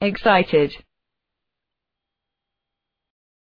excited.